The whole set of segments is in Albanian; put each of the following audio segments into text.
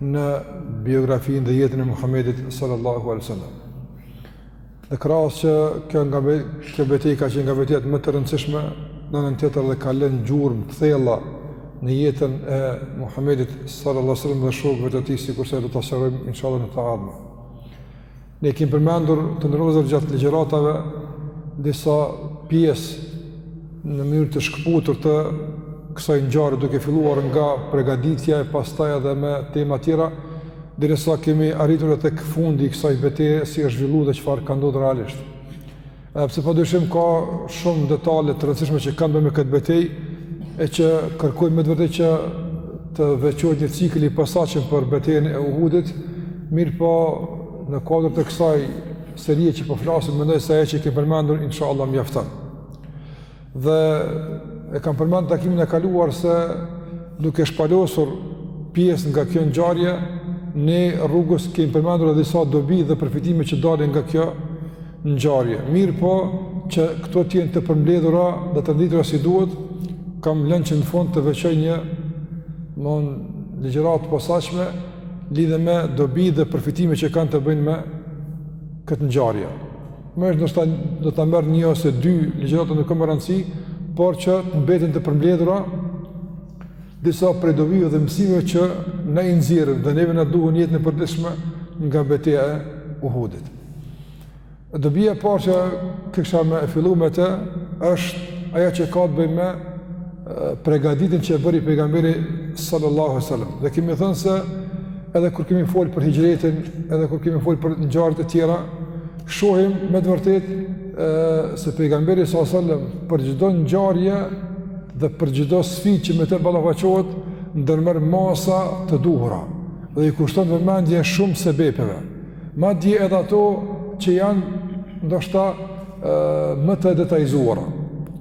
në biografinë dhe jetën e Muhamedit sallallahu alaihi wasallam. Dhe krahas që kjo nga kjo betejë ka qenë nga betejat më të rëndësishme në anën tjetër dhe ka lënë gjurmë të thella në jetën e Muhamedit sallallahu alaihi wasallam dhe shokëve të tij sikurse do ta sqarojmë inshallah në të ardhmen. Ne kemi përmendur të nderuar vëllezër gjatë ligjëratave disa pjesë në mënyrë të shkëputur të kësaj ngjarje duke filluar nga pregaditja e pastaj edhe me tema tjera derisa kemi arritur edhe tek fundi i kësaj beteje si është zhvillu dhe çfarë ka ndodhë realisht. Edhe pse pa dyshim ka shumë detale të rëndësishme që kanë të bëjnë me këtë betejë, e që kërkojnë me të vërtetë që të veçohet një cikël i posaçëm për betejën e Uhudit, mirëpo në kuadër të kësaj serie që po flasim, mendoj se e që i kemi përmendur, insha Allah, mjafton. Dhe e kam përmendur takimin e kaluar se duke shpalosur pjesë nga kjo ngjarje ne rrugës kemi përmendur edhe disa dobi dhe përfitime që dalin nga kjo ngjarje. Mirëpo që këto të jenë të përmbledhura dhe të renditura si duhet, kam lënë që në fund të veçoj një mon ligjëratë të posaçme lidhur me dobi dhe përfitime që kanë të bëjnë me këtë ngjarje. Ndoshta do të marrë një ose dy ligjërata nuk ka rëndësi, por që të mbeten të përmbledhura, disa prej dobive dhe mësimeve që ne i nxjerrim dhe neve na duhen në jetën e përditshme nga beteja e Uhudit. Dobia e parë që kisha me e fillu me të, është ajo që ka të bëjë me pregaditjen që e bëri pejgamberi sallallahu alaihi wasallam. Dhe kemi thënë se edhe kur kemi fol për hixhretin, edhe kur kemi fol për ngjarje të tjera, shohim me të vërtetë se pejgamberi sallallahu alaihi wasallam për çdo ngjarje dhe për çdo sfidë që me të ballafaqohet, ndërmerr masa të duhura dhe i kushton vëmendje shumë sebepeve. Madje edhe ato që janë ndoshta më të detajzuara.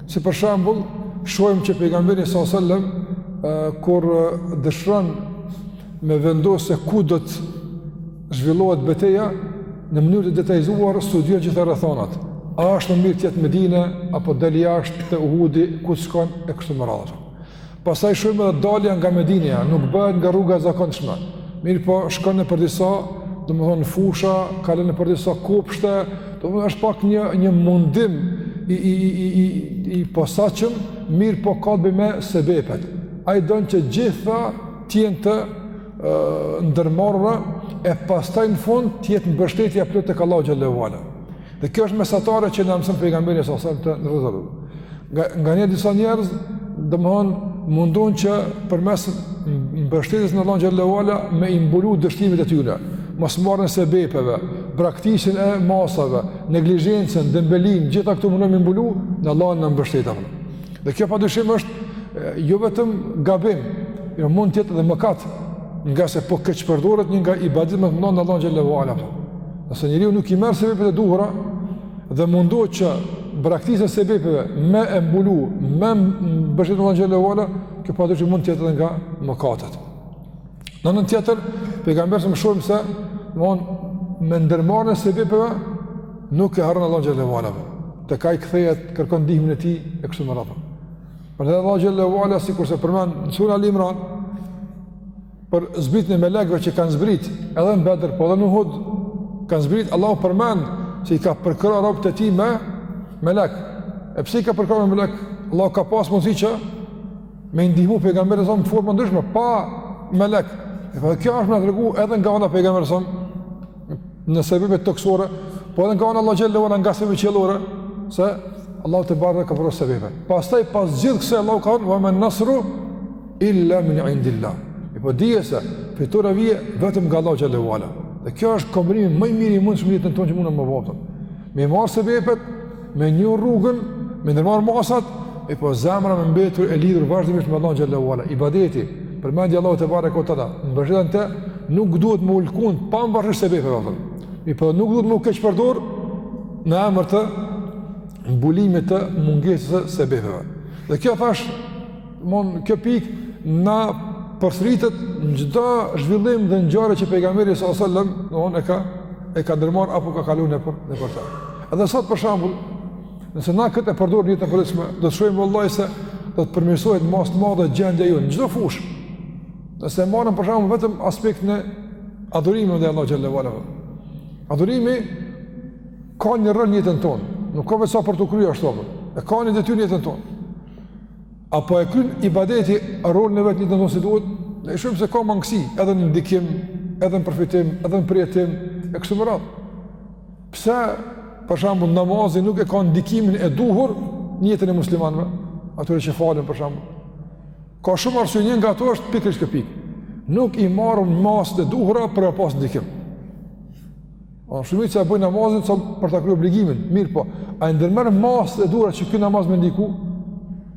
Si për shembull, shohim që pejgamberi sa selam kur dëshron me vendos se ku do të zhvillohet beteja në mënyrë të detajzuar studion gjithë rrethonat. A është më mirë të jetë në Medinë apo të dalë jashtë te Uhudi ku të shkojë e kështu me radhë. Pastaj shohim edhe dalja nga Medina, nuk bëhet nga rruga e zakonshme. Mirëpo shkon nëpër disa, domethënë fusha, kalon nëpër disa kopshte, domethënë është pak një një mundim i i i i i, i posaçëm, mirëpo ka të bëjë me sebepet. Ai don që gjitha të jenë të ndërmarrura e pastaj në fund të jetë mbështetja e plotë tek Allahu xhelle ve ala. Dhe kjo është mesatarja që na mëson pejgamberi salallahu alejhi ve selem. Nganjëherë disa njerëz, domethënë mundohen që përmes mbështetjes në Allahun xhele ue ala me i mbulu dështimet e tyre, mosmarrjen e sebepeve, braktisjen e masave, neglizhencën, dembelin, gjitha këto mundohen me i mbulu në Allahun në mbështetja. Dhe kjo padyshim është jo vetëm gabim, po mund të jetë edhe mëkat, ngase po keqpërdoret një nga ibadetet më të mëdha në Allahun xhele ue ala. Nëse njeriu nuk i merr sebepet e duhura dhe mundohet që braktisjen e sebepeve me e mbulu, me mbështetjen në Allahun xhele ue ala, kjo padyshim mund të jetë nga mëkatet. Në anën tjetër, pejgamberi më shumë se von me ndërmarrjen e sebepeve nuk e harron Allahun xhele ue ala. Tek ai kthehet kërkon ndihmën e tij e kështu me radhë. Pra Allahu xhele ue ala sikurse përmend në suren Ali Imran, Për zbritjen e melekve që kanë zbrit edhe në Bedër, po edhe në Uhud, kanë zbrit Allahu përmend se i ka përkrahur robët e tij me melek. E pse i ka përkrahur me melek? Allahu ka pas mundësi që me i ndihmu pejgamberit savs në formë ndryshme pa melek. E po kjo është me tregu edhe nga ana e pejgamberit savs në sebepet tokësore, po edhe nga ana e Allahut xhele ue ala nga sebepet qiellore, se Allahu tebareke ka vendos sebepe. Pastaj pas gjithë kësaj Allahu ka thënë: "Wa man nasru illa min indillah. Mirëpo dije se fitorja vjen vetëm nga Allahu xhele ue ala. Dhe kjo është kombinimi më i mirë i mundshëm në jetën tonë që mundem me votën. Me marr sebepet, me një rrugën, me ndërmarr masat, mirëpo zemra me mbetur e lidhur vazhdimisht me Allahun xhele ue ala. Ibadeti, përmendja e Allahut tebareke ue teala. Mbështetja në të nuk duhet me u lëkund pamvarësisht sebepeve vetëm. Mirëpo nuk duhet me u keqpërdor në emër të mbulimit të mungesës së sebepeve. Dhe kjo thash Domethon kjo pikë na përsëritet në çdo zhvillim dhe ngjarje që pejgamberi salallahu alejhi ve selem domethon e ka e ka ndërmarr apo ka kaluar nëpër nëpër ta. Edhe sot për shembull, nëse na këtë e përdorim në jetën e përditshme, do të shohim vallahi se do të përmirësohet në masë të madhe gjendja jonë në çdo fushë. Nëse marrim për shembull vetëm aspektin e adhurimit ndaj Allahut xhele ue ala. Adhurimi ka një rol në jetën tonë, nuk ka vetëm sa për të kryer ashtu apo. E ka një detyrë në jetën tonë. A po e kryen ibadeti rolin e vet në jetën tonë si duhet? Ne shohim se ka mangësi edhe në ndikim, edhe në përfitim, edhe në përjetim e kështu me radhë. Pse për shembull namazi nuk e ka ndikimin e duhur në jetën e muslimanëve, atyre që falen për shembull. Ka shumë arsye një nga ato është pikërisht kjo pikë. Nuk i marrim masat e duhura për me pas ndikim. O, shumit që e bëjnë namazin sa për ta kry obligimin, mirëpo, a i ndërmerr masat e duhura që ky namaz me ndiku,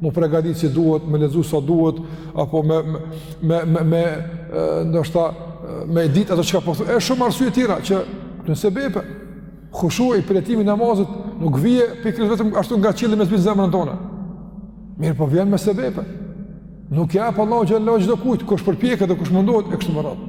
m'u pregadit si duhet, me lexu sa duhet, apo me, me, me, me, me ndoshta, me dit ato çka po thu, po e shumë arsye tjera që janë sebepe, hushuja e përjetimi i namazit, nuk vjen pikërisht vetëm ashtu nga qielli me zbrit në zemrën tonë, mirëpo vjen me sebepe, nuk ia jep Allah xhelle ala çdokujt, kush përpjeket dhe kush mundohet, e kështu me radhë.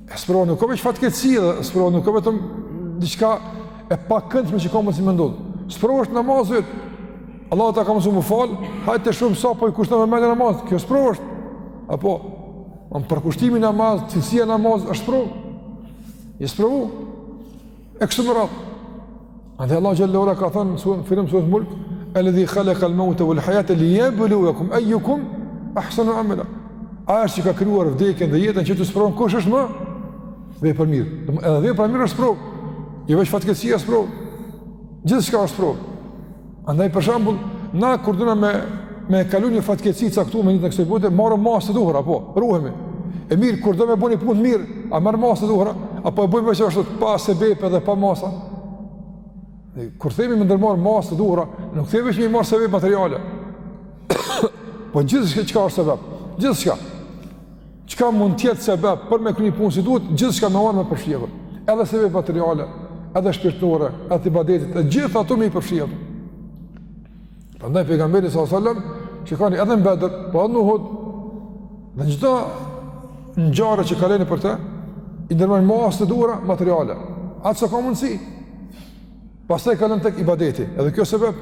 Sprova nuk o veç fatkeqësi dhe sprova nuk o vetëm diçka e pakëndshme që ka mundësi me ndodhë. Sprovë është namazi vetë. Allahu ta ka mësuar m'u fal, hajde të shohim sa po i kushton vëmendje namazit. Kjo sprovë është. Apo on përkushtimi në namaz, cilësia në namaz është sprovë. Je i sprovu. E kështu me radhë. Andaj Allahu xhelle ala ka thënë në fillim të sures Mulk, "Alladhi khalaqa al-mauta wal-hayata liyabluwakum ayyukum ahsanu amala." Ai që ka krijuar vdekjen dhe jetën që t'ju sprovon kush është më vepërmirë. Edhe vepra e mirë është sprovë. Jo veç fatkeqësia është sprovë. Gjithçka është sprovë. Andaj për shembull, na kur dona me me kalu një fatkeqësi të caktuar me një të kësaj bote, marrim masa të duhura, po, ruhemi. E mirë kur dona me bo një punë të mirë, a marrim masa të duhura, apo e bëjmë veç ashtu pa sebepe dhe pa masa. Dhe kur themi me ndërmarrë masa të duhura, nuk themi veç me marr sebepe materiale. po gjithçka çka është sebep, gjithçka. Çka mund të jetë sebep për me kry një punë si duhet, gjithçka me marrë, me përfshirë. Edhe sebepet materiale, edhe shpirtore, edhe të ibadetit, të gjitha ato me i përfshirë. Prandaj pejgamberi sallallahu alajhi wasallam shikoni edhe në Bedr, po edhe në Uhud, në çdo ngjarje që kaloni për të, i ndërmerr masat e duhura materiale. Aq sa ka mundësi. Pastaj kalon tek ibadeti. Edhe kjo sebep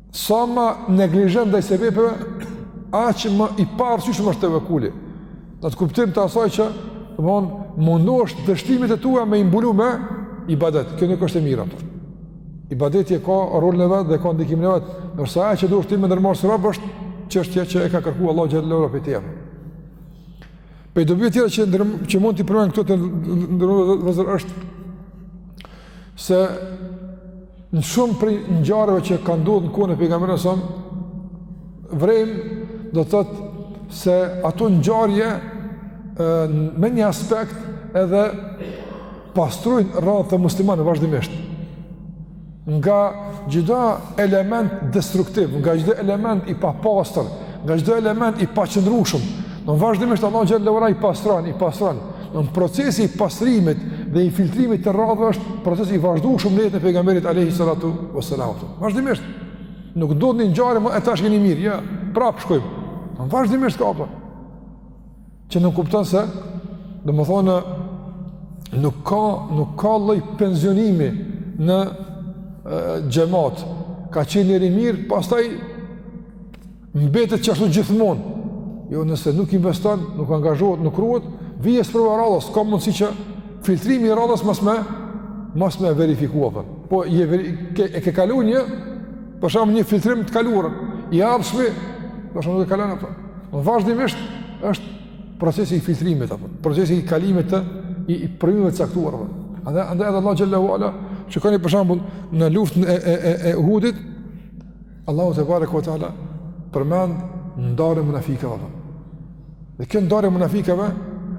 Sa më neglizhent ndaj sebepeve, aq më i paarsyeshëm është tevekuli. Në kuptim të asaj që, të mun, mundohesh dështimet e tua me i mbulu me ibadet. Kjo nuk është e mira. Për. Ibadeti ka rolin e vet dhe ka ndikimin e vet. Ndërsa ajo që duhet ti me ndërmarrë sebep është çështja që e ka kërku Allah xhelle ala prej teje. Prej dobive tjera që, ndër, që mund t'i përmendim këtu, të nderuar vëllezër, është se Në shumë prej ngjarjeve që kanë ndodhur në kohën e pejgamberit sallallahu alajhi wasallam do të thotë se ato ngjarje me një aspekt edhe pastrojnë radhët e muslimanëve vazhdimisht. Nga çdo element destruktiv, nga çdo element i papastër, nga çdo element i paqëndrueshëm, Në vazhdimisht Allahu xhele ve ala i pastron, i pastron. Në në procesi i pastrimit dhe i filtrimit të radhëve është proces i vazhdueshëm në jetën e pejgamberit alejhi salatu ve selam. Vazhdimisht, nuk ndodh një ngjarje e tash jeni mirë, jo, prapë shkojmë. Në vazhdimisht ka, apo. Që nënkupton se, domethënë, nuk ka, nuk ka lloj pensionimi në e, xhemat. Ka qenë njeri i mirë, pastaj Mbetet që ashtu gjithmonë, jo nëse nuk investon, nuk angazhohet, nuk ruhet, vjen sprova e radhës, ka mundësi që filtrimi i radhës mos me, mos me verifiku, apo. Po je, ke, e ke kalu një, për shembull një filtrim të kaluar, i ardhshmi, për shembull të kalon, apo. në vazhdimisht është procesi i filtrimit, apo procesi i kalimit të i, i provimeve të caktuara, apo. Andaj, andaj edhe Allahu xhele ve ala, shikoni për shembull në luftën e, e, e, e Uhudit, Allahu tebareke ve teala përmend ndarjen e munafikëve. Dhe kjo ndarje e munafikëve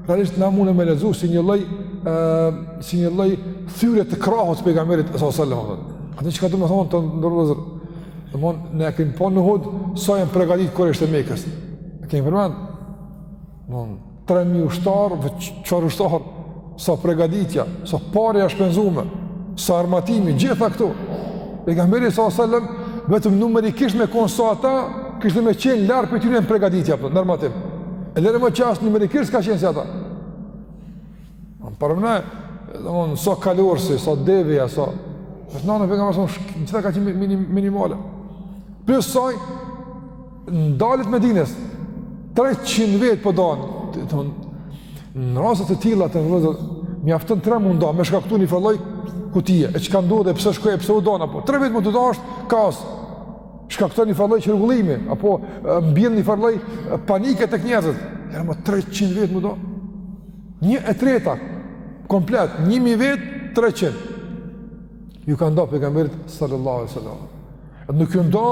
realisht na mundë me lexu si një lloj ë si një lloj thyerje të krahut pejgamberit sallallahu alajhi wasallam. A di çka do të thotë, të nderuar vëllezër. Domethënë ne kemi pa në Uhud sa janë përgatitur kurejshët e Mekës. E kemi përmend. Von 3000 ushtarë, çfarë ushtar, sa pregaditja, sa pare janë shpenzuar, sa armatimi, gjitha këto. Pejgamberi sallallahu alajhi wasallam vetëm numerikisht me kon sa ata kishte me qenë larg prej tyre në pregaditje apo normalisht. E lëre më që as numerikisht s'ka qenë si ata. Am para më, domthon sa kalorësi, sa devja, sa vetëm në pejgamberi sa gjitha ka qenë minimale. Plus asaj Në dalje të Medinës, 300 vetë po dahen, në rastet e tilla, vëllezër, mjafton tre me u nda, me shkaktu një farë lloj hutie, e çka ndodhi, e pse shkoi, e pse u danë, apo, tre vetë me u da është kaos, shkakton një farë lloj çrregullimi, apo, mbjell një farë lloj paniku tek njerëzit, lëre më 300 vetë me u da, një e treta, komplet, një mijë vetë, 300, ju ka nda pejgamberit sallallahu alajhi wasallam, Nuk ju nda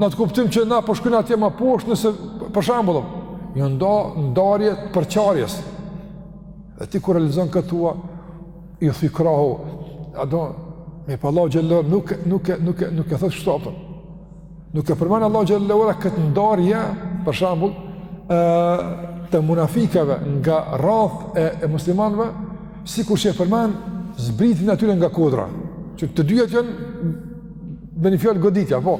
në atë kuptim që na po shkojmë atje më poshtë nëse për shembull, ju nda ndarje të përçarjes. Dhe ti kur realizon këtë thua, ju thy krahu, a do me pa Allahu xhele ve ala nuk nuk nuk nuk e thot kështu apo. Nuk e përmend Allahu xhele ve ala këtë ndarje, për shembull, ë të munafikëve nga radhët e, e muslimanëve, sikur që e përmend zbritjen e atyre nga kodra. Që të dyja janë Me një fjalë goditja, po.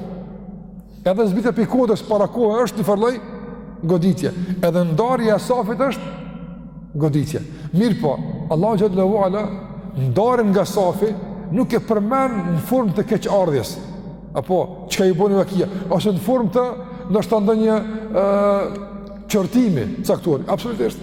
Edhe zbritja prej kodrës para kohë është një farë lloj goditja. Edhe ndarja e safit është goditje. Mirëpo, Allahu Xhel-le ve Ala ndarjen nga safi nuk e përmend në formë të keqardhjes. Apo, çka i boni vaki? Ose në formë të ndoshta të ndonjë qortimi të caktuar. Absolutisht.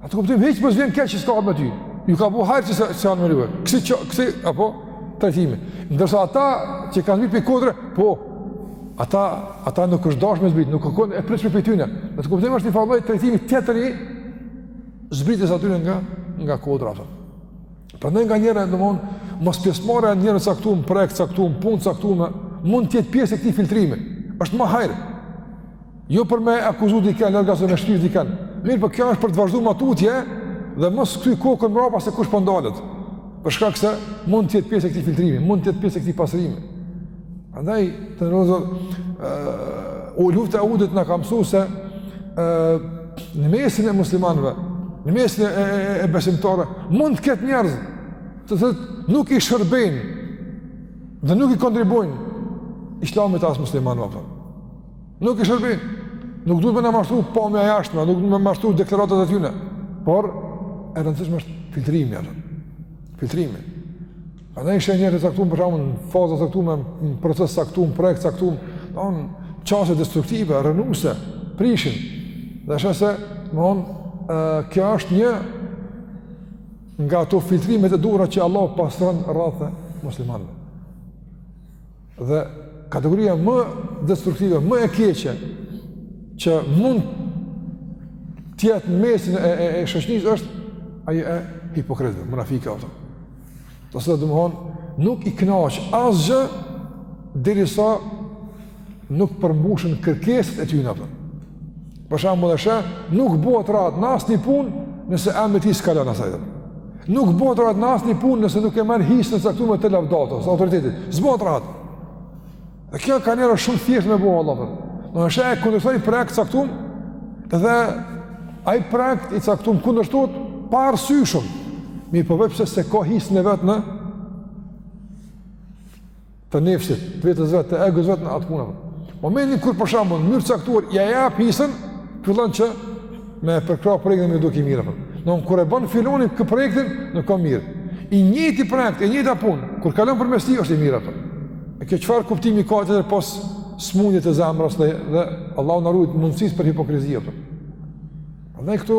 Atë kuptim, hiç mos të vjen keq që s'ka me ty. Ju ka bo hajr që s'kanë me neve. Kësi, që, kësi, apo, trajtimi. Ndërsa ata që kanë zbrit prej kodre, po, ata, ata nuk është dasht me zbrit, nuk ka kon e pritshme prej tyne. Në atë kuptim është një farë lloj trajtimi tjetër i zbritjes atyre nga, nga kodra. Ato. Prandaj nganjëherë, domethon, mospjesëmarrja e njerëzve të caktum, projekt të caktum, punë të caktum, mund të jetë pjesë e këtij filtrimi. është ma hajr. Jo për me akuzu dikënd, larg asaj me shti dikënd. Mirëpo kjo është për të vazhdu ma tutje dhe mos kthy kokën mrapa se kush po ndalet. Po për shkak se mund të jetë pjesë e këtij filtrimi, mund të jetë pjesë e këtij pastrimi. Andaj, të nderuar, lufta e Uhudit na ka msu se në mesin e muslimanve, në mesin e, e, e besimtarëve, mund të ketë njerëz të cilët nuk i shërbejnë dhe nuk i kontribuojnë islamit as muslimanve. Po. Nuk i shërbejnë. Nuk duhet me na mashtru pamja e jashtme, nuk duhet me na mashtru deklaratat e tyne. Por, e rëndësishme është filtrimi, ato. Filtrimi. A e sheh njerëz të caktum, për shembull në faza të caktum, në proces të caktum, projekt të caktum, domethon qasje destruktive, rrënuse, prishin. Dhe sheh se, domethon, kjo është një nga ato filtrimet e duhura që Allah pastron radhët e muslimanëve. Dhe kategoria më destruktive, më e keqe, që mund të jetë në mesin e, e, e shoqnisë është ajo e hipokritve, munafikëve ato. Të cilët domethonë, nuk i knaq asgjë, derisa nuk përmbushen kërkesat e tyne apo. Për shembull, e sheh nuk bëhet rahat në asnjë punë nëse emri i tij s'ka lënë asaj. Nuk bëhet rahat në asnjë punë nëse nuk e merr hisen e caktume të lavdatës, të autoritetit. S'bëhet rahat. Dhe kjo kanjëherë shumë thjesht me bo Allah për. E sheh e kundërshton një projekt të caktum dhe ai projekt i caktum kundërshtohet paarsyeshëm. Mirëpo veç pse s'e ka hisen e vet në të nefsit, të vetes vet, të egos vet në atë punë. Momentin kur për shembull në mënyrë të caktuar ia jep hisën, fillon që me përkrah projektin me u duk i mirë. Do kur e bën filani ky projekt nuk o i mirë. I njëjti projekt, e njëjta punë, kur kalon përmes tij është i mirë atë. E kjo çfarë kuptimi ka atë pos smundje të zemrës dhe, dhe Allahu na rujt mundësisë për hipokrizi atë. Dhe këtu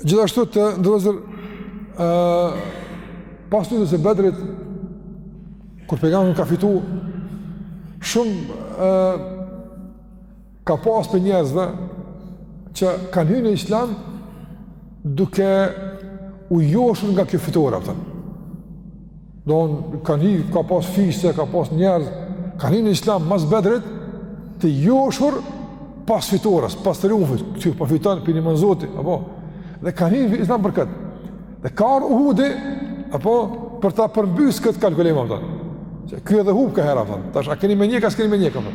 Gjithashtu të nderuar, uh, pas Luftës së Bedrit, kur pejgamberi ka fitu, shumë uh, ka pas prej njerëzve që kanë hy në islam duke u joshur nga kjo fitore, po kupton. Domethënë kanë hi, ka pas fise, ka pas njerëz, kanë hi në islam mas Bedrit, të joshur pas fitores, pas triumfit, që ky po fiton Pejgamberi i Zotit, apo, dhe kanë hi në islam për këtë. Dhe ka ardh Uhudi, apo, për ta përmbys këtë kalkulim, po kupton, që ky edhe humb ka herë, po kupton, tash, a keni me ndjek, a s'keni me ndjek, apo.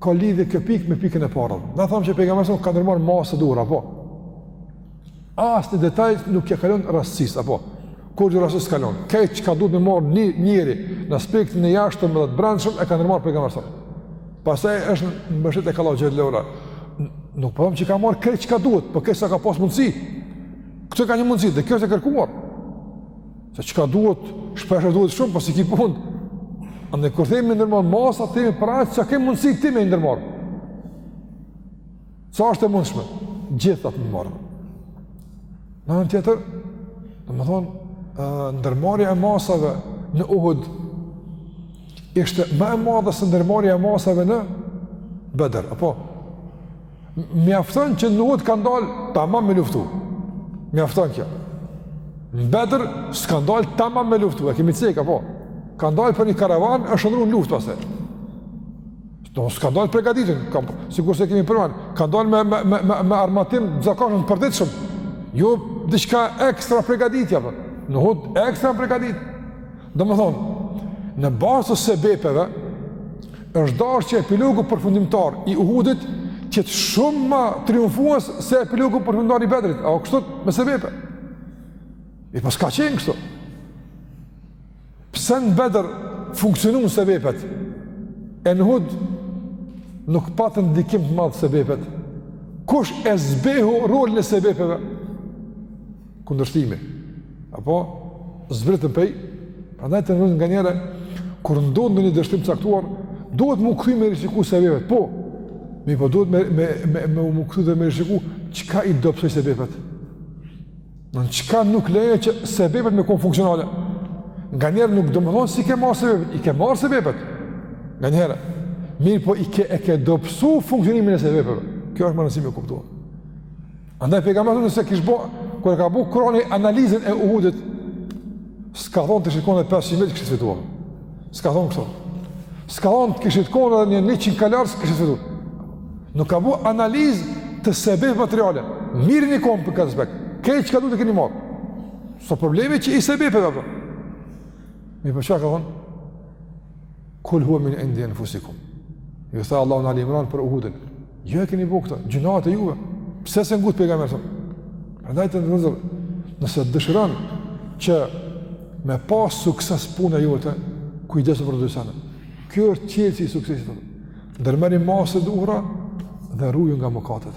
Ka lidhje kjo pikë me pikën e parë. Na thamë që pejgamberi a.s. ka ndërmarr masa të duhura, po. Asnjë detaj nuk ia ka lon rastësisë apo. Kurgjo rastësisë s'ia ka lon, krejt çka duhet me marr një njeri në aspektin e jashtëm dhe të brendshëm e ka ndërmarr pejgamberi a.s. Pastaj është mbështet tek Allahu xhele ue ala. Nuk po them që ka marr krejt çka duhet, po krejt çka ka pas mundsi. Krejt çka ka në mundsi, dhe kjo është e kërkuar. Se çka duhet, shpesh duhet shumë, po s'i ki n'dorë. Andaj kur themi me ndërmarr masa, themi për aq sa ke mundësi ti me i ndërmarr. Sa është e mundshme? Gjithë atë ndërmerre. Në anën tjetër, domethonë, ndërmarrja e masave në Uhud ishte më e madhe se ndërmarrja e masave në Bedër, apo Mjafton që në Uhud kanë dalë tamam me luftu. Mjafton kjo. Në Bedr s'kanë dalë tamam me luftu, e kemi cekë, apo? Kanë dalë për një karavan, është shndërru në luftë pastaj. Domethonë s'kanë dalë të përgatitun, sikurse kemi përmend, kanë dalë me me me me, me armatim zakonshëm të përditshëm. Jo diçka ekstra përgatitje apo. Në Uhud ekstra përgatitje. Domethonë, në bazë të sebepeve, është dasht që epilogu përfundimtar i Uhudit të jetë shumë ma triumfues se epilogu përfundimtar i Bedrit, apo kështu me sebepe. Mirëpo s'ka qenë kështu. Pse në Bedr funksionun sebepet, e në Uhud nuk patën ndikim të madh sebepet. Kush e zbehu rolin e sebepeve? kundërshtimi. Apo zbritën pej, prandaj të nderuar nganjëherë, kur ndodh ndonjë dështim caktuar, duhet m'u kthy me rishiku sebepet, po, mirëpo duhet me, me, me, me u kthy dhe me rishiku, çka i dobësoi sebepet? Domethonë çka nuk lejoi që sebepet me konë funksionale? Nganjëherë nuk domethonë s'i ke marr sebepet, i ke marr sebepet, nganjëherë, mirëpo i ke, e ke dobësu funksionimin e sebepeve, kjo është me rëndësi me u kuptuar. Andaj pejgamberi nëse kish bë kur e ka bu Kurani analizën e Uhudit. S'ka thonë të ishit kon edhe 500 veta kishit fituar. S'ka thonë kështu. S'ka thonë të kishit kon edhe një 100 kalorës kishit fituar. Nuk ka bu analizë të sebepeve materiale. Mirë kini kon për këtë aspekt. Këtë që ka duhet e keni marr. S'o problemi te sebepet. Mirëpo çka ka thonë? Kul huwa min indi anfusikum. Ju tha Allahu në Ali Imran për Uhudin. Ju e keni bëu këtë, gjynahet e juve. Pse s'e ngutë pejgamberin savs? Prandaj të nderuar. Nëse dëshiron që me pas sukses puna jote, kujdesu për dy sene. Kjo është çelësi i suksesit. Ndërmerri masat e duhura dhe ruju nga mëkatet.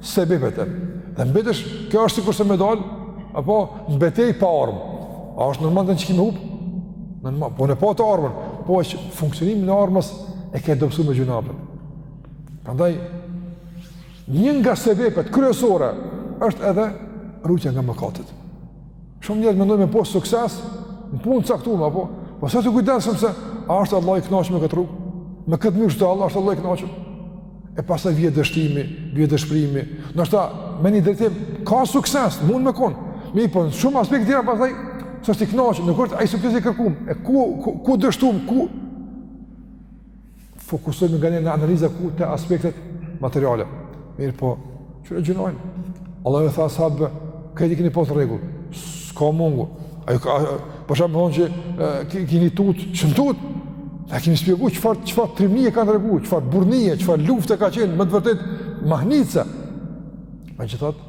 sebepet e dhe mbetesh kjo është sikurse me dal apo mbetej pa armë a është normal ç'kemi hup normal po n'e patë armën po që funksionimin e armës e ke dobësuar me gjynahet prandaj një nga sebepet kryesore është edhe ruajtja nga mëkatet Shumë njerëz mendojnë me pas sukses në një punë caktuar apo, po s'është i kujdesshëm se a është Allah i kënaqur me këtë rrugë, me këtë mënyrë a s'është Allah është Allah i kënaqur. E pastaj vjen dështimi, vjen dëshprimi. Ndoshta në një drejtim ka sukses, mund me kon. Mirëpo në shumë aspekte tjera pastaj s'është i kënaqur, nuk është ai sukses i kërkuar. E ku ku, ku dështum, ku fokusohemi nganjëherë në analiza ku te aspektet materiale. Mirëpo, çka me gjynahin. Allahu ju tha sahabëve, krejt i keni pasë n'rregull, s'ka mungu. A ju ka, për shembull me thonë që kini tutë, jeni tutë? E kemi spjegu çfarë, çfarë trimnie kanë tregu, çfarë burrnie, çfarë lufte ka qenë, me të vërtetë, mahnitëse. Megjithatë,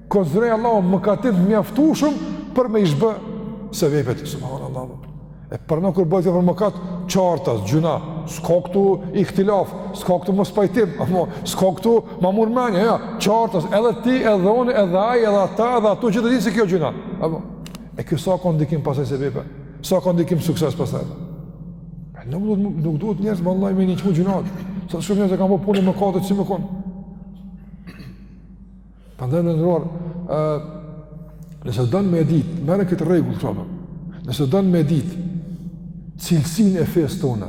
Kozroi Allahu mëkati i mjaftueshëm për me i zhbë sebepet subhanallahu. E prandaj kur bëhet për mëkat qartas, gjynah, s'ka këtu ihtilaf, s'ka këtu mospajtim, apo s'ka këtu ma merr mendja, jo, qartas, edhe ti, edhe unë, edhe ai, edhe ata, edhe ato krejt e dinë se kjo gjynah. Apo e kjo sa ka ndikim pastaj sebepet? Sa ka ndikim sukses pastaj? Nuk do të nuk duhet njerëz vallai me nënçmu gjynahet. Sa shumë njerëz e kanë bërë punë mëkatet si me kon. Prandaj i nderuar, nëse do me ditë, merre këtë rregull të shabëm, nëse do me ditë cilësinë e fesë tane,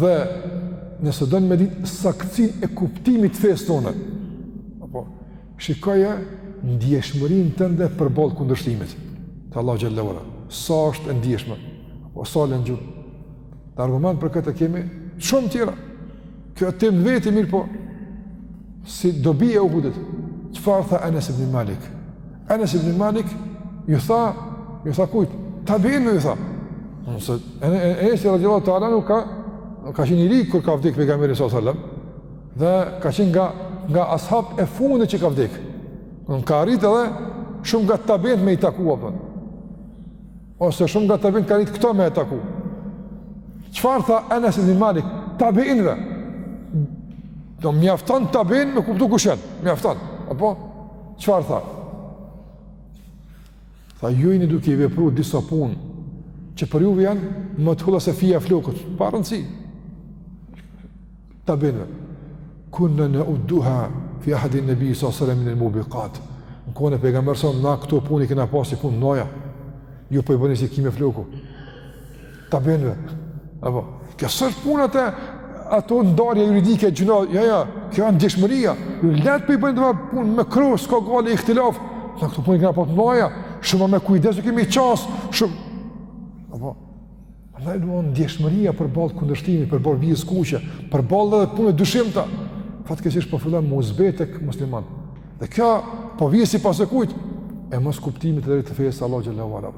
dhe nëse do me ditë saktësinë e kuptimit fesë tane, apo, shikoja ndjeshmërinë tënde përballë kundërshtimit të Allahut xheleshanuhu, sa është e ndjeshme, apo sa len gjurmë. Argumente për këtë kemi shumë tjera, Kjo të më veti mirëpo, si dobi e Uhudit, çfarë tha Enes ibn Malik? Enes ibn Malik ju tha, ju tha kujt, tabiinëve ju tha. Nëse, Enesi radiallahu ta'ala anhu ka, ka qenë i ri kur ka vdikë pejgamberi s.a.s. Dhe ka qenë nga, nga ashab e fundit që ka vdikë. Në ka arritë edhe shumë nga tabiinët me i takua a kupton. Ose shumë nga tabiinë ka arritë këtë me e taku. Çfar tha Enes ibn Malik? Tabiinve. Do mjafton tabiinë me kuptu kush janë. Mjafton. Apo? Çfar tha? Tha ju jeni duke i vepru disa punë që për juve janë më të holla se fija e flokut. Pa rëndësi. Tabiinve, kunna neudduha fi ahdin nebijji s.a.s. minel mubikat. Në kohën e pejgamberit s.a.s., na këto punë i kena pasë punë mdhoja, ju po i bëni si qime floku. Tabiinve, apo, kësër punët e ato ndarje juridike gjynah, ja, ja, kjo është ndjeshmëria, ju lehtë po i bëni dhe punë mekruh, s'ka gajle, ihtilaf, na këto punë i kena pasë punë mdhoja, shumë me kujdes u kemi qasë, shumë, apo, Andaj do ndjeshmëria përballë kundërshtimit, përballë vijës kuqe, përballë edhe punë dyshimta. Fatkeqësisht po fillon m'u zbeh tek musliman. Dhe kjo po vjen si pasojë e kujt? E mos kuptimit të drejtë të fesë Allahut xhelle ue ala.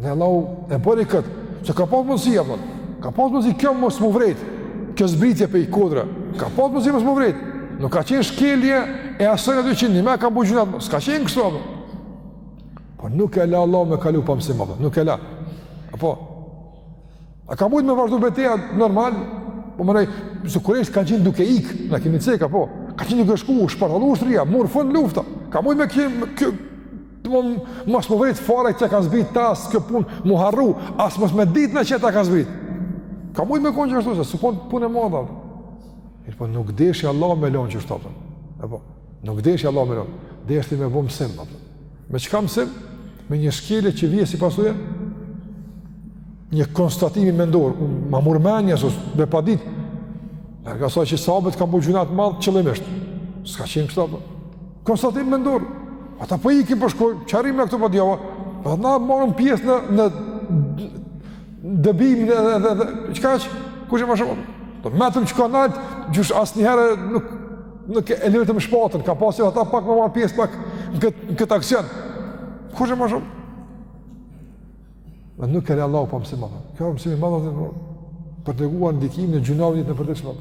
Dhe Allahu e bëri kët, se ka pas mundësi apo? Ka pas mundësi kjo mos m'u vrejt. Kjo zbritje prej kodre. Ka pas mundësi mos m'u vrejt. Nuk ka qenë shkelje e asaj ato që ndihmë ka bo gjynah. S'ka qenë kështu apo? Po nuk e la Allah me kalu pa mësim, a kupton, nuk e la. Apo, a ka mujtë me vazhdu beteja normal, po më nëjë, se kurejshët kanë qenë duke ikë, e kemi cekë, apo, ka qenë duke shku, shpartallu ushtria, murë fund lufta, ka mujtë me kjo, kjo, mos m'u vrejt fare që kanë zbritë ata, as kjo punë, m'u harru, as mos me ditë që ata kanë zbritë. Ka mujtë me konë qështu, se s'u konë punë e madhe, a kupton. Mirëpo nuk deshi Allah me lonë qështu, a kupton. Apo, Nuk deshi Allah me lonë, deshti me bo mësim, a kupton. Me çka mësim, me një shkelje që vjen si pasojë e një konstatimi mendor, ma mur mendja, sus, me padit, e ka sa që sahabët kanë bo gjynah t'madh qëllimisht, s'ka qenë kështu a kupton, konstatim mendor, ata po ikin për po shkojnë, ça rrim ne këtu për po djava, edhe na marrim pjesë në, në dëbim dhe, dhe, dhe, dhe, çka, kurgjo ma shumë, të metëm qeka nalt, qysh asnjëherë nuk, Nuk e lëvizëm shpatën, ka pasur ata pak me marrë pjesë pak në këtë, në këtë aksion. Kurgjo më shumë? Dhe nuk e la Allah pa mësim të madh. Ky mësim i madh dhe për, për të treguar ndikimin e gjynaheve n'jetën e përditshme.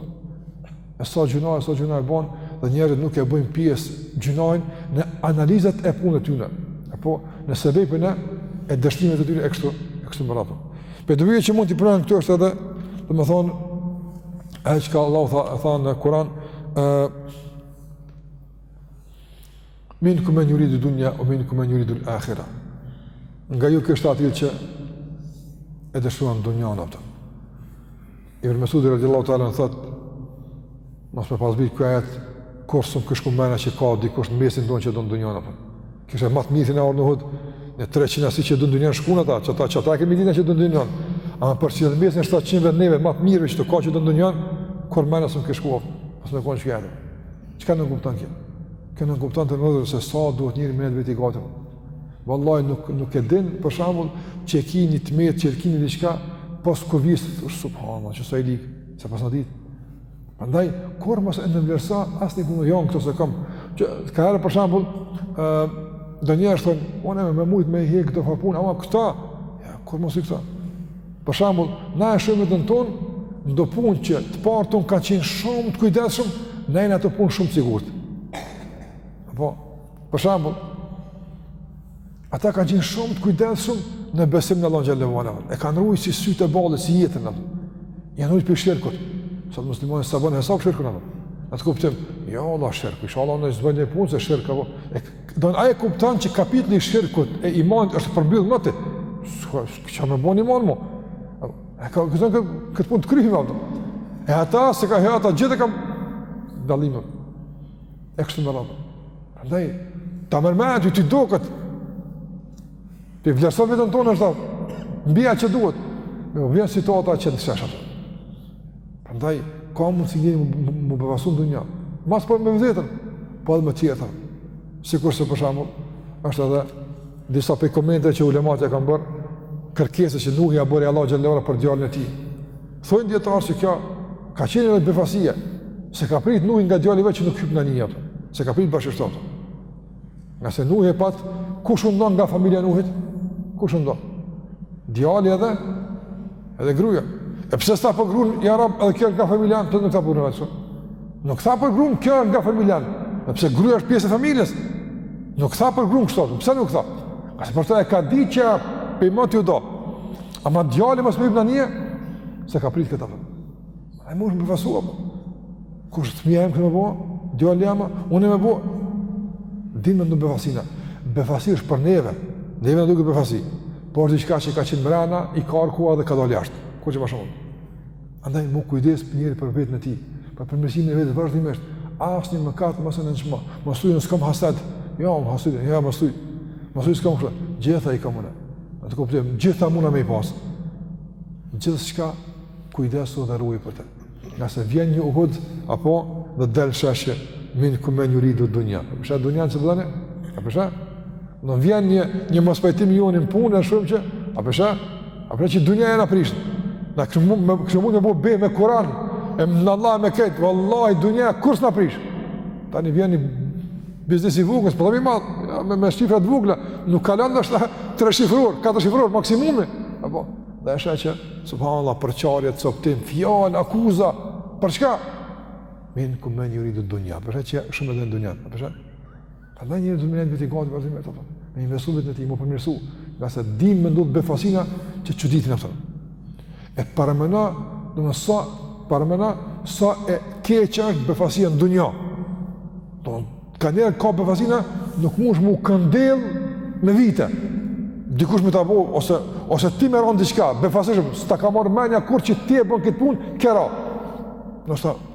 E sa gjynahe, e sa gjynahe banë, dhe njerëzit nuk e bëjnë pjesë gjynahun në analizat e punëve të tyne. Apo, në sebepin e, e dështimit të tyre e kështu, e kështu me radhë. Për të vijë që mund të përmendet këtu është edhe, domethonë, Aja çka Allahu tha, tha në Kuran, uh, minkum men juridu dunja, ve minkum men juridul ahira. Nga ju kishte t'atillë që e dëshiruan dunjanë, kupton. Ibn Mesudi, radijallahu teala anhu thotë, mos me pas zbrit ky ajet, kurrë s'um kish shku menja që ka dikush në mesin tonë që don dunjanë, kupton. Kisha ma të mirët e orë n'Uhud, në 300 asi që don dunjanë shkun ata, që ata, që ata kemi dit na që don dunjanë, ama përsëri edhe mesin e 700 vetëve, ma të mirëve që të ketë që don dunjanë, kurrë menja s'um kish shku ofë, asë me konë që kërë. Çka nënkupton kjo? Kjo nënkupton, të nderuar, se sa duhet njeri me nejt i gatshëm. Vëllaj, nuk, nuk e din, për shembull, që e ki një të metë, që e ki një diqka, pos kur vjen, subhanallah, që sa i ligë, s'e pasna ditë, Andaj, kurrë mos e nënvlerëso asnjë punë, jo unë këto s'e kam, që ka herë për shembull, do njerëz thonë, unë e me, me mujtë me i hekë këto farë punë, ama këta, jo, kurrë mos i këta. Për shembull, na e shohim veten tonë, në do punë që të parët tonë kanë qenë shumë të kujdesshëm, na jemi në ato punë shumë të sigurt. Apo, për shembull, Ata kanë qenë shumë të kujdesshëm në besim në Allah xhelle ve ala. E kanë ruajtur si sytë e ballit si jetën atë. Janë rujt prej shirkut. Sot muslimani s'e bën hesap shirkun atë. Atë kuptim. Jo Allah shirk, inshallah ne s'bën një punë se shirk apo. E don ai kupton që kapitulli i shirkut e imanit është përmbyll me të. S'ka çka me bë n'iman më. Ai ka gjithë këtë, këtë punë të kryme atë. E ata se ka hyrë ata gjithë kanë dallimin. E kështu me radhë. Andaj, ta merr mendja, ty t'doket, ti vlerëson veten tënde ashtu, mbi atë që duhet. Mirëpo vjen situata që t'qet n'shesh atë. Prandaj ka mundësi njeri me u befasu në dunja. Ma s'pari me vetveten, po edhe me tjetër. Sikurse për shembull, është edhe disa prej komenteve që ulematë ia kanë bërë kërkesës që Nuhi ia bëri Allahut xhelle ve ala për djalin e tij. Thonë dijetarët se kjo ka qenë edhe befasia, s'e ka prit Nuhi nga djali i vet që nuk hyp në anije, atë, se ka prit bashkëshorten. Ngase Nuhi e pat, kush u dënu nga familja e Nuhit? Kush u dënu? Djali edhe, edhe gruja. E pse s'tha për grun, ja Rab, edhe kjo nga familja, pse nuk tha për në vete? Nuk tha për grun, kjo nga familja, edhe pse gruja është pjesë e familjes? Nuk tha për grun kështu, pse nuk tha? Ngase për ta e ka dit që prej moti u da. Ama djali mos me hi n'anije s'e ka prit këta. Ai më është befasuar. Qysh fmija jem kështu me bo? Djali jem, me bo. Din me t'befasu. Befasi është për neve. Neve na duket befasi. Por diçka që ka qenë brenda i ka ardh koha edhe ka dalë jashtë. Kurgjo më shumë. Andaj m'u kujdes njeri për veten e tij, për përmirësimin e vet vazhdimisht. Asnjë mëkat mos e nënçmo. Mos thuaj s'kam hasad. Jo, unë hasad, jo, mos thuaj. Mos thuaj s'kam kështu. Gjitha i kam unë. Në çfarë kuptimi, gjitha muna me i pas. Gjithçka kujdesu dhe ruaju për to. Ngase vjen një uhud, apo dhe del sheshe, minkum men juridu dunja. Për çka dunja që të dhene? Për çka? Në vjen një, një mospajtim i joni në punë, në shumë që, a për çka, a për çka dunja e na prish, në kështë mund, me, kështë mund me bo be me kuran, e më në Allah me ketë, vallahi dunja kurrë s'na prish. Tani vjen një biznis i vogël, për po dhe mi madhë, ja, me, me shifra të vogla, nuk kalan dhe është treshifror, katërshifror, maksimumi. Apo, dhe është e që, subhanallah, përçarje, coptim, fjalë, akuza, për çka? Minkum men juridu dunja, për çka shumë edhe në dunja, përshë? Ka dhe njëri të miren viti gati, vazhdimisht me investu veten e tij, m'u përmirësu, ngase din me ndodh befasina që çuditin e fëtërë. E paramenoni, domethanë, paramenoni, sa e keqë është befasia në dunja. Do, ka njerëz ka befasina, nuk mundsh m'u këndell me vite. Dikush me ta bo, ose, ose ti me rëndi diçka, befasishëm, s'ta ka marrë menja kurrë që ti e bën këtë punë, kera. Nështë ta,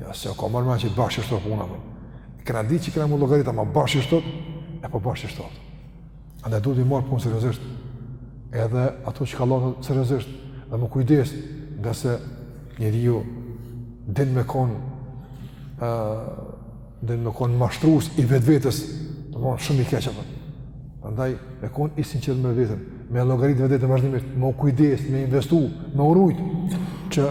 Ja, s'ta ka marrë menja që bash kështu puna, për. E kena ditë që kena me llogarit, ama bash kështu, e po bash kështu. Andaj duhet i marrë punë seriozisht, edhe ato që kalon seriozisht, dhe me kujdes, ngase njeriu din me konë, uh, din me konë mashtrues i vetvetes, dhe më shumë i keq. Prandaj, me konë i sinqertë me veten, me llogaritë vetveten vazhdimisht, me kujdes, me investu, me u rujt, që